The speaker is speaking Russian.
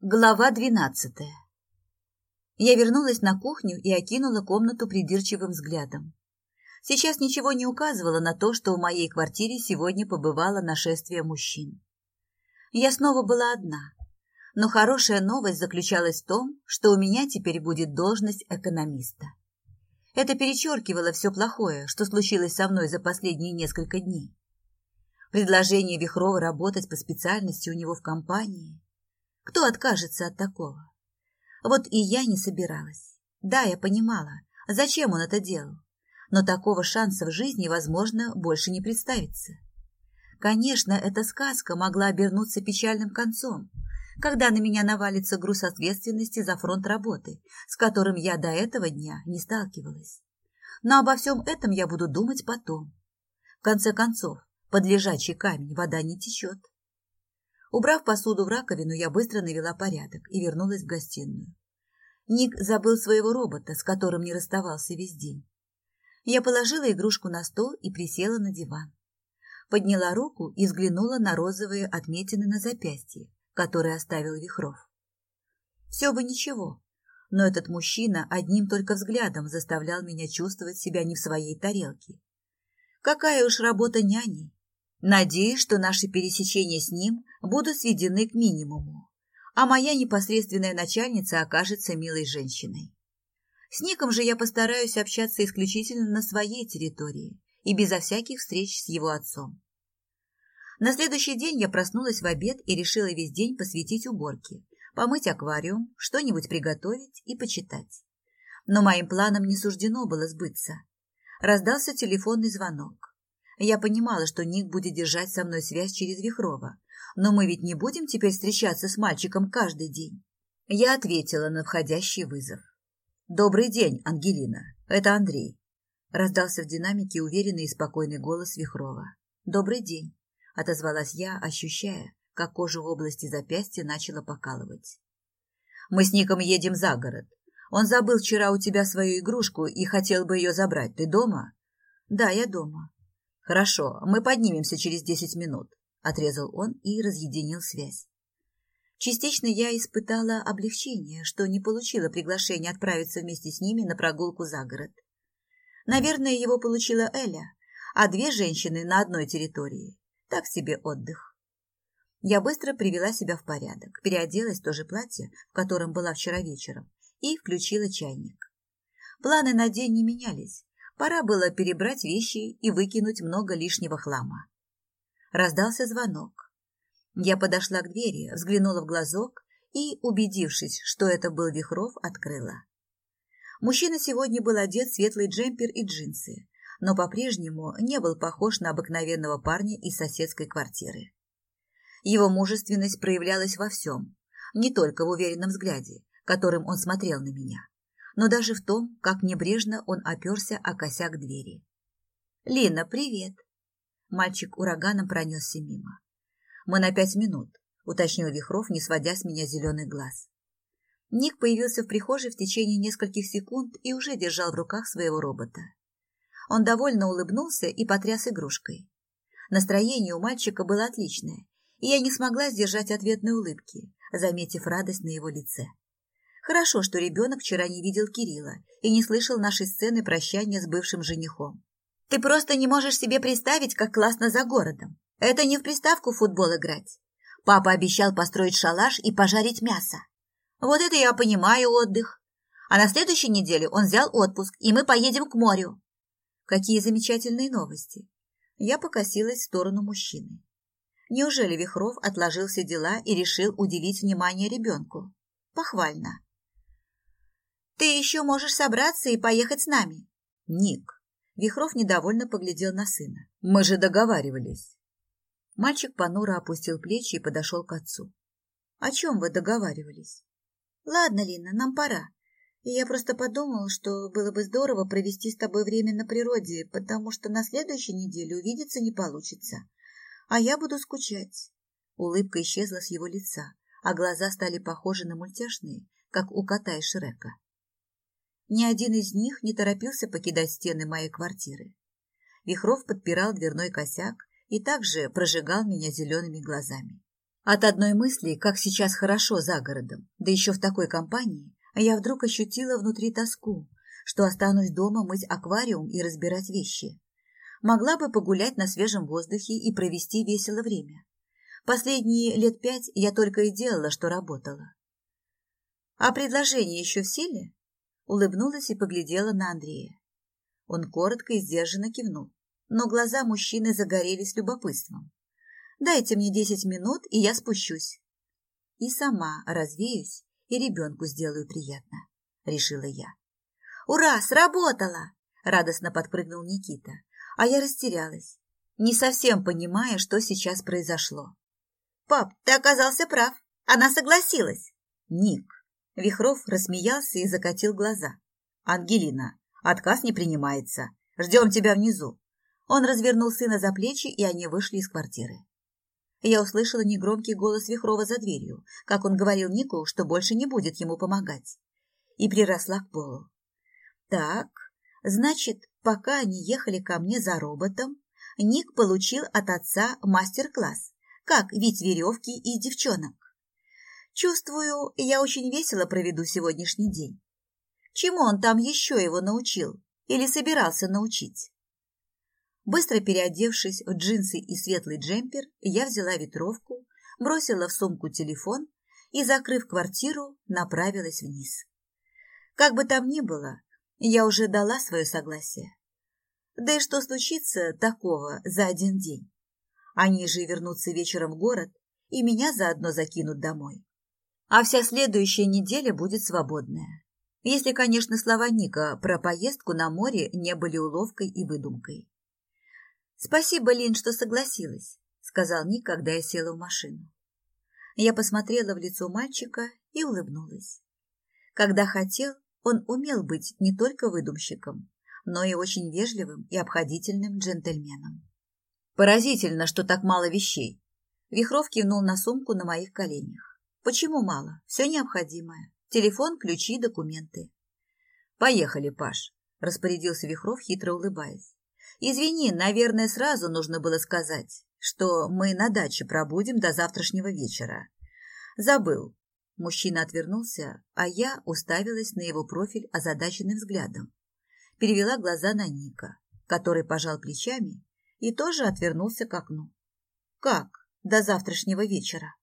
Глава двенадцатая. Я вернулась на кухню и окинула комнату придирчивым взглядом. Сейчас ничего не указывало на то, что в моей квартире сегодня побывало нашествие мужчин. Я снова была одна, но хорошая новость заключалась в том, что у меня теперь будет должность экономиста. Это перечеркивало все плохое, что случилось со мной за последние несколько дней. Предложение Вихрова работать по специальности у него в компании – кто откажется от такого? Вот и я не собиралась. Да, я понимала, зачем он это делал. Но такого шанса в жизни, возможно, больше не представится. Конечно, эта сказка могла обернуться печальным концом, когда на меня навалится груз ответственности за фронт работы, с которым я до этого дня не сталкивалась. Но обо всем этом я буду думать потом. В конце концов, под лежачий камень вода не течет. Убрав посуду в раковину, я быстро навела порядок и вернулась в гостиную. Ник забыл своего робота, с которым не расставался весь день. Я положила игрушку на стол и присела на диван. Подняла руку и взглянула на розовые отметины на запястье, которые оставил Вихров. Все бы ничего, но этот мужчина одним только взглядом заставлял меня чувствовать себя не в своей тарелке. Какая уж работа няней, Надеюсь, что наши пересечения с ним будут сведены к минимуму, а моя непосредственная начальница окажется милой женщиной. С Ником же я постараюсь общаться исключительно на своей территории и безо всяких встреч с его отцом. На следующий день я проснулась в обед и решила весь день посвятить уборке, помыть аквариум, что-нибудь приготовить и почитать. Но моим планам не суждено было сбыться. Раздался телефонный звонок. Я понимала, что Ник будет держать со мной связь через Вихрова. Но мы ведь не будем теперь встречаться с мальчиком каждый день. Я ответила на входящий вызов. «Добрый день, Ангелина. Это Андрей». Раздался в динамике уверенный и спокойный голос Вихрова. «Добрый день», — отозвалась я, ощущая, как кожа в области запястья начала покалывать. «Мы с Ником едем за город. Он забыл вчера у тебя свою игрушку и хотел бы ее забрать. Ты дома?» «Да, я дома. «Хорошо, мы поднимемся через десять минут», — отрезал он и разъединил связь. Частично я испытала облегчение, что не получила приглашение отправиться вместе с ними на прогулку за город. Наверное, его получила Эля, а две женщины на одной территории. Так себе отдых. Я быстро привела себя в порядок, переоделась в то же платье, в котором была вчера вечером, и включила чайник. Планы на день не менялись, Пора было перебрать вещи и выкинуть много лишнего хлама. Раздался звонок. Я подошла к двери, взглянула в глазок и, убедившись, что это был Вихров, открыла. Мужчина сегодня был одет в светлый джемпер и джинсы, но по-прежнему не был похож на обыкновенного парня из соседской квартиры. Его мужественность проявлялась во всем, не только в уверенном взгляде, которым он смотрел на меня но даже в том, как небрежно он оперся о косяк двери. «Лина, привет!» Мальчик ураганом пронесся мимо. «Мы на пять минут», — уточнил Вихров, не сводя с меня зеленый глаз. Ник появился в прихожей в течение нескольких секунд и уже держал в руках своего робота. Он довольно улыбнулся и потряс игрушкой. Настроение у мальчика было отличное, и я не смогла сдержать ответной улыбки, заметив радость на его лице. Хорошо, что ребенок вчера не видел Кирилла и не слышал нашей сцены прощания с бывшим женихом. Ты просто не можешь себе представить, как классно за городом. Это не в приставку в футбол играть. Папа обещал построить шалаш и пожарить мясо. Вот это я понимаю отдых. А на следующей неделе он взял отпуск, и мы поедем к морю. Какие замечательные новости. Я покосилась в сторону мужчины. Неужели Вихров отложил все дела и решил уделить внимание ребенку? Похвально. Ты еще можешь собраться и поехать с нами. Ник. Вихров недовольно поглядел на сына. Мы же договаривались. Мальчик понуро опустил плечи и подошел к отцу. О чем вы договаривались? Ладно, Лина, нам пора. Я просто подумал, что было бы здорово провести с тобой время на природе, потому что на следующей неделе увидеться не получится. А я буду скучать. Улыбка исчезла с его лица, а глаза стали похожи на мультяшные, как у кота из Шрека. Ни один из них не торопился покидать стены моей квартиры. Вихров подпирал дверной косяк и также прожигал меня зелеными глазами. От одной мысли, как сейчас хорошо за городом, да еще в такой компании, я вдруг ощутила внутри тоску, что останусь дома мыть аквариум и разбирать вещи. Могла бы погулять на свежем воздухе и провести весело время. Последние лет пять я только и делала, что работала. «А предложение еще в силе?» Улыбнулась и поглядела на Андрея. Он коротко и сдержанно кивнул, но глаза мужчины загорелись любопытством. «Дайте мне десять минут, и я спущусь. И сама развеюсь, и ребенку сделаю приятно», — решила я. «Ура, сработало!» — радостно подпрыгнул Никита, а я растерялась, не совсем понимая, что сейчас произошло. «Пап, ты оказался прав. Она согласилась». «Ник». Вихров рассмеялся и закатил глаза. «Ангелина, отказ не принимается. Ждем тебя внизу». Он развернул сына за плечи, и они вышли из квартиры. Я услышала негромкий голос Вихрова за дверью, как он говорил Нику, что больше не будет ему помогать, и приросла к полу. Так, значит, пока они ехали ко мне за роботом, Ник получил от отца мастер-класс как вить веревки из девчонок. Чувствую, я очень весело проведу сегодняшний день. Чему он там еще его научил или собирался научить? Быстро переодевшись в джинсы и светлый джемпер, я взяла ветровку, бросила в сумку телефон и, закрыв квартиру, направилась вниз. Как бы там ни было, я уже дала свое согласие. Да и что случится такого за один день? Они же вернутся вечером в город и меня заодно закинут домой. А вся следующая неделя будет свободная. Если, конечно, слова Ника про поездку на море не были уловкой и выдумкой. «Спасибо, Лин, что согласилась», — сказал Ник, когда я села в машину. Я посмотрела в лицо мальчика и улыбнулась. Когда хотел, он умел быть не только выдумщиком, но и очень вежливым и обходительным джентльменом. Поразительно, что так мало вещей. Вихров кивнул на сумку на моих коленях. Почему мало? Все необходимое. Телефон, ключи, документы. Поехали, Паш, распорядился Вихров, хитро улыбаясь. Извини, наверное, сразу нужно было сказать, что мы на даче пробудем до завтрашнего вечера. Забыл. Мужчина отвернулся, а я уставилась на его профиль озадаченным взглядом. Перевела глаза на Ника, который пожал плечами и тоже отвернулся к окну. «Как? До завтрашнего вечера?»